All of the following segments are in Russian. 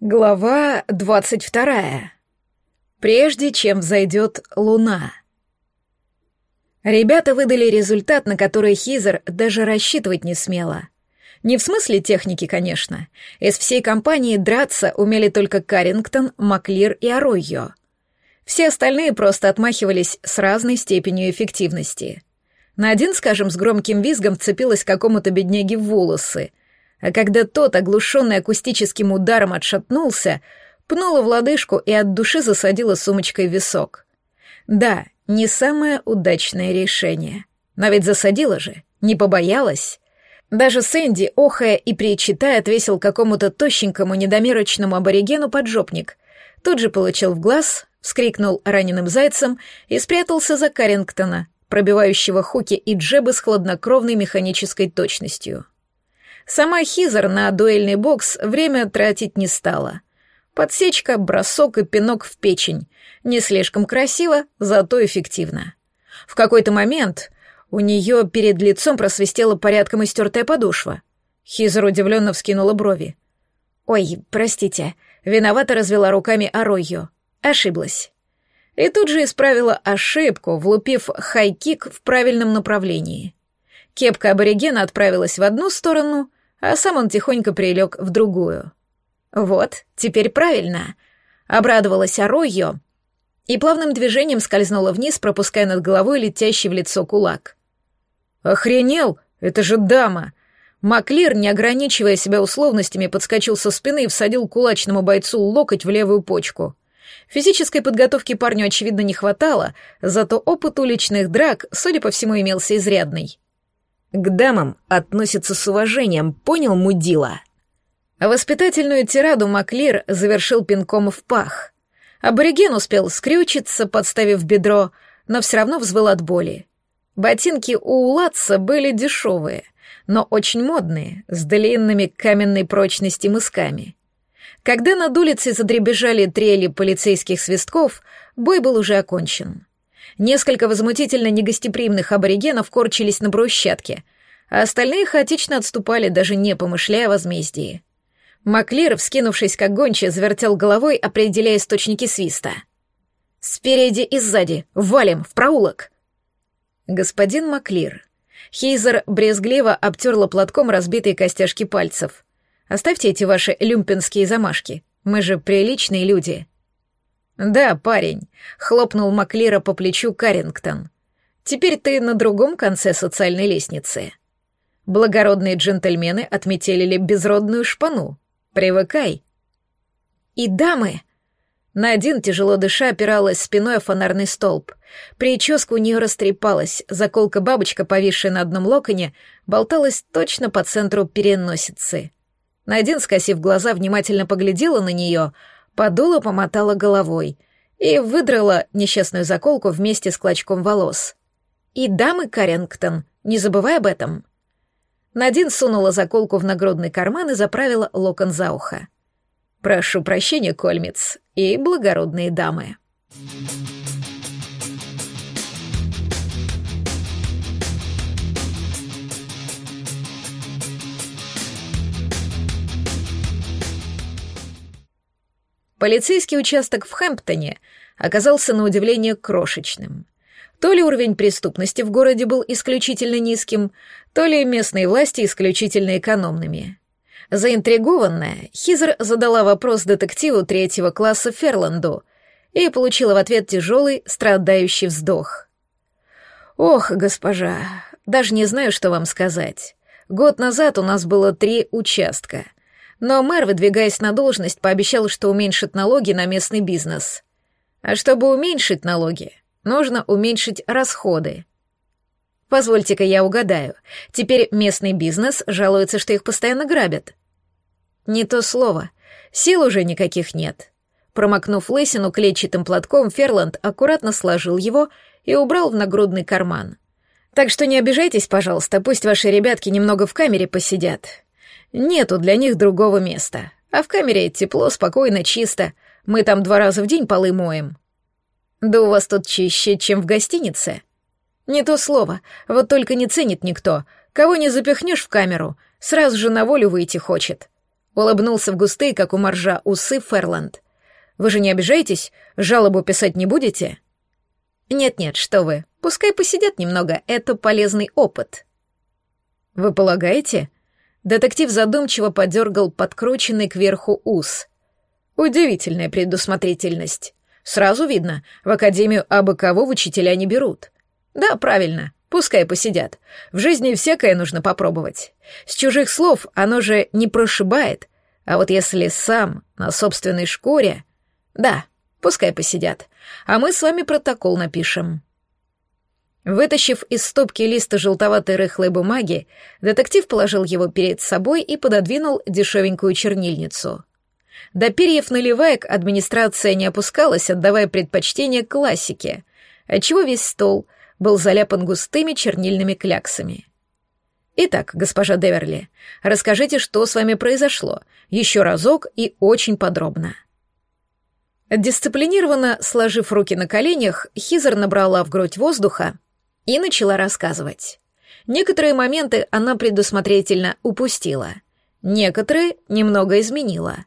Глава двадцать вторая. Прежде чем взойдет луна. Ребята выдали результат, на который Хизер даже рассчитывать не смела. Не в смысле техники, конечно. Из всей компании драться умели только Карингтон, Маклир и Аройо. Все остальные просто отмахивались с разной степенью эффективности. На один, скажем, с громким визгом вцепилась какому-то бедняге в волосы, а когда тот, оглушенный акустическим ударом, отшатнулся, пнула в лодыжку и от души засадила сумочкой висок. Да, не самое удачное решение. Но ведь засадила же, не побоялась. Даже Сэнди, охая и причитая, отвесил какому-то тощенькому недомерочному аборигену поджопник. Тут же получил в глаз, вскрикнул раненым зайцем и спрятался за Карингтона, пробивающего хуки и джебы с хладнокровной механической точностью. Сама Хизер на дуэльный бокс время тратить не стала. Подсечка, бросок и пинок в печень. Не слишком красиво, зато эффективно. В какой-то момент у нее перед лицом просвистела порядком истертая подошва. Хизер удивленно вскинула брови. «Ой, простите», виновато развела руками Аройо. Ошиблась. И тут же исправила ошибку, влупив хай-кик в правильном направлении. Кепка аборигена отправилась в одну сторону, а сам он тихонько прилег в другую. «Вот, теперь правильно», — обрадовалась Аройо и плавным движением скользнула вниз, пропуская над головой летящий в лицо кулак. «Охренел? Это же дама!» Маклир, не ограничивая себя условностями, подскочил со спины и всадил кулачному бойцу локоть в левую почку. Физической подготовки парню, очевидно, не хватало, зато опыт уличных драк, судя по всему, имелся изрядный. К дамам относятся с уважением, понял мудила? Воспитательную тираду Маклир завершил пинком в пах. Абориген успел скрючиться, подставив бедро, но все равно взвыл от боли. Ботинки у Улатца были дешевые, но очень модные, с длинными каменной прочности мысками. Когда над улицей задребежали трели полицейских свистков, бой был уже окончен. Несколько возмутительно негостеприимных аборигенов корчились на брусчатке, а остальные хаотично отступали, даже не помышляя о возмездии. Маклир, вскинувшись как гонча, завертел головой, определяя источники свиста. «Спереди и сзади! Валим! В проулок!» «Господин Маклир». Хейзер брезгливо обтерла платком разбитые костяшки пальцев. «Оставьте эти ваши люмпинские замашки. Мы же приличные люди». «Да, парень», — хлопнул Маклира по плечу Карингтон. «Теперь ты на другом конце социальной лестницы. Благородные джентльмены отметили безродную шпану. Привыкай». «И дамы!» На один, тяжело дыша, опиралась спиной о фонарный столб. Прическа у нее растрепалась, заколка-бабочка, повисшая на одном локоне, болталась точно по центру переносицы. Надин, скосив глаза, внимательно поглядела на нее — подула, помотала головой и выдрала несчастную заколку вместе с клочком волос. «И дамы Карингтон, не забывай об этом». Надин сунула заколку в нагрудный карман и заправила локон за ухо. «Прошу прощения, Кольмец и благородные дамы». Полицейский участок в Хэмптоне оказался на удивление крошечным. То ли уровень преступности в городе был исключительно низким, то ли местные власти исключительно экономными. Заинтригованная, Хизер задала вопрос детективу третьего класса Ферланду и получила в ответ тяжелый, страдающий вздох. «Ох, госпожа, даже не знаю, что вам сказать. Год назад у нас было три участка — но мэр, выдвигаясь на должность, пообещал, что уменьшит налоги на местный бизнес. А чтобы уменьшить налоги, нужно уменьшить расходы. Позвольте-ка я угадаю. Теперь местный бизнес жалуется, что их постоянно грабят. Не то слово. Сил уже никаких нет. Промокнув лысину клетчатым платком, Ферланд аккуратно сложил его и убрал в нагрудный карман. Так что не обижайтесь, пожалуйста, пусть ваши ребятки немного в камере посидят. Нету для них другого места. А в камере тепло, спокойно, чисто. Мы там два раза в день полы моем. Да у вас тут чище, чем в гостинице. Не то слово, вот только не ценит никто. Кого не запихнешь в камеру, сразу же на волю выйти хочет. Улыбнулся в густые, как у моржа, усы Ферланд. «Вы же не обижаетесь? Жалобу писать не будете?» «Нет-нет, что вы. Пускай посидят немного, это полезный опыт». «Вы полагаете?» Детектив задумчиво подергал подкрученный кверху ус. «Удивительная предусмотрительность. Сразу видно, в академию абы кого в учителя не берут. Да, правильно, пускай посидят. В жизни всякое нужно попробовать. С чужих слов оно же не прошибает, а вот если сам, на собственной шкуре... Да, пускай посидят. А мы с вами протокол напишем. Вытащив из стопки листа желтоватой рыхлой бумаги, детектив положил его перед собой и пододвинул дешевенькую чернильницу. До перьев наливаек администрация не опускалась, отдавая предпочтение классике, отчего весь стол был заляпан густыми чернильными кляксами. Итак, госпожа Деверли, расскажите, что с вами произошло, еще разок и очень подробно. Дисциплинированно сложив руки на коленях, Хизер набрала в грудь воздуха и начала рассказывать. Некоторые моменты она предусмотрительно упустила, некоторые немного изменила.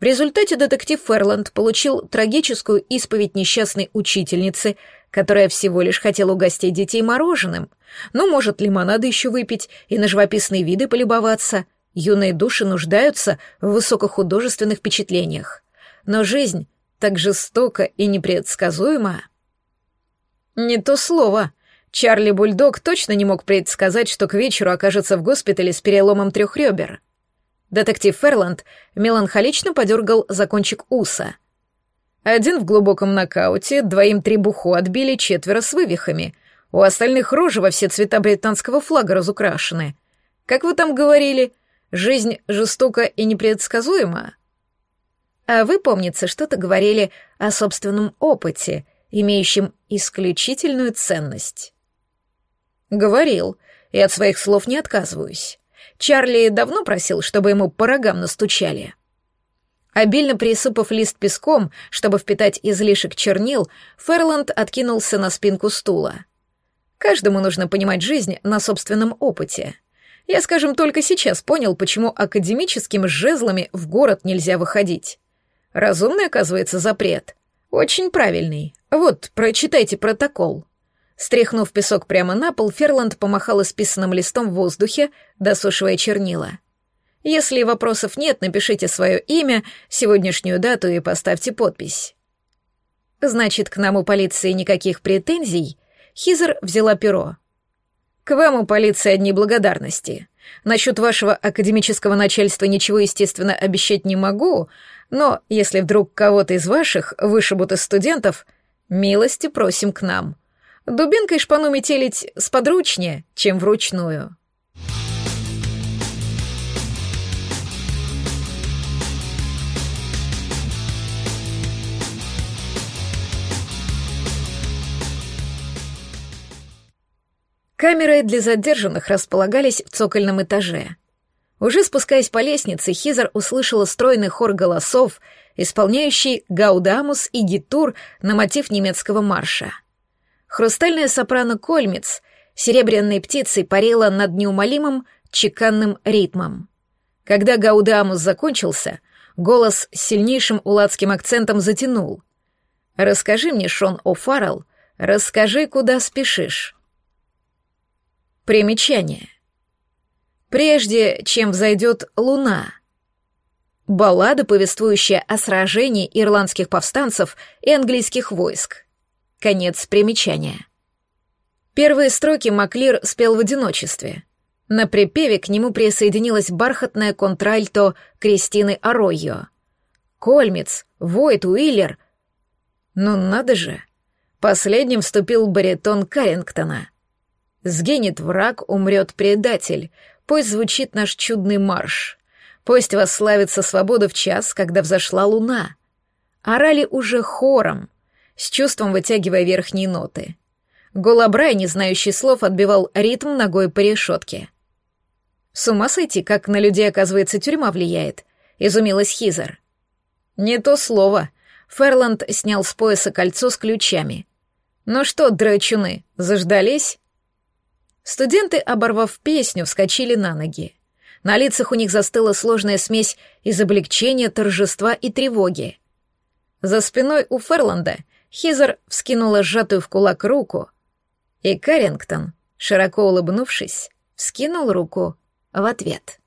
В результате детектив Ферланд получил трагическую исповедь несчастной учительницы, которая всего лишь хотела угостить детей мороженым. Ну, может, лимонада еще выпить и на живописные виды полюбоваться. Юные души нуждаются в высокохудожественных впечатлениях. Но жизнь так жестока и непредсказуема. Не то слово, Чарли Бульдог точно не мог предсказать, что к вечеру окажется в госпитале с переломом трех ребер. Детектив Ферланд меланхолично подергал за кончик уса. Один в глубоком нокауте, двоим требуху отбили четверо с вывихами. У остальных рожи во все цвета британского флага разукрашены. Как вы там говорили, жизнь жестока и непредсказуема? А вы, помнится, что-то говорили о собственном опыте, имеющем исключительную ценность. Говорил, и от своих слов не отказываюсь. Чарли давно просил, чтобы ему по рогам настучали. Обильно присыпав лист песком, чтобы впитать излишек чернил, Ферланд откинулся на спинку стула. Каждому нужно понимать жизнь на собственном опыте. Я, скажем, только сейчас понял, почему академическим жезлами в город нельзя выходить. Разумный, оказывается, запрет. Очень правильный. Вот, прочитайте протокол. Стряхнув песок прямо на пол, Ферланд помахал исписанным листом в воздухе, досушивая чернила. Если вопросов нет, напишите свое имя, сегодняшнюю дату и поставьте подпись. Значит, к нам у полиции никаких претензий? Хизер взяла перо. К вам у полиции одни благодарности. Насчет вашего академического начальства ничего, естественно, обещать не могу, но если вдруг кого-то из ваших вышибут из студентов, милости просим к нам. Дубинкой шпану метелить сподручнее, чем вручную. Камеры для задержанных располагались в цокольном этаже. Уже спускаясь по лестнице, Хизер услышала стройный хор голосов, исполняющий «Гаудамус» и «Гитур» на мотив немецкого марша — Хрустальная сопрано Кольмиц серебряной птицей парила над неумолимым чеканным ритмом. Когда Гаудамус закончился, голос с сильнейшим уладским акцентом затянул. «Расскажи мне, Шон О'Фаррелл, расскажи, куда спешишь». Примечание. Прежде чем взойдет луна. Баллада, повествующая о сражении ирландских повстанцев и английских войск. Конец примечания. Первые строки Маклир спел в одиночестве. На припеве к нему присоединилась бархатная контральто Кристины Аройо. Кольмиц, Войт, Уиллер. Ну надо же. Последним вступил баритон Карингтона. «Сгинет враг, умрет предатель, пусть звучит наш чудный марш. Пусть восславится свобода в час, когда взошла луна». Орали уже хором — с чувством вытягивая верхние ноты. Голобрай, не знающий слов, отбивал ритм ногой по решетке. «С ума сойти, как на людей, оказывается, тюрьма влияет», — изумилась Хизер. «Не то слово». Ферланд снял с пояса кольцо с ключами. «Ну что, драчуны, заждались?» Студенты, оборвав песню, вскочили на ноги. На лицах у них застыла сложная смесь из облегчения, торжества и тревоги. За спиной у Ферланда Хизер вскинула сжатую в кулак руку, и Каррингтон, широко улыбнувшись, вскинул руку в ответ.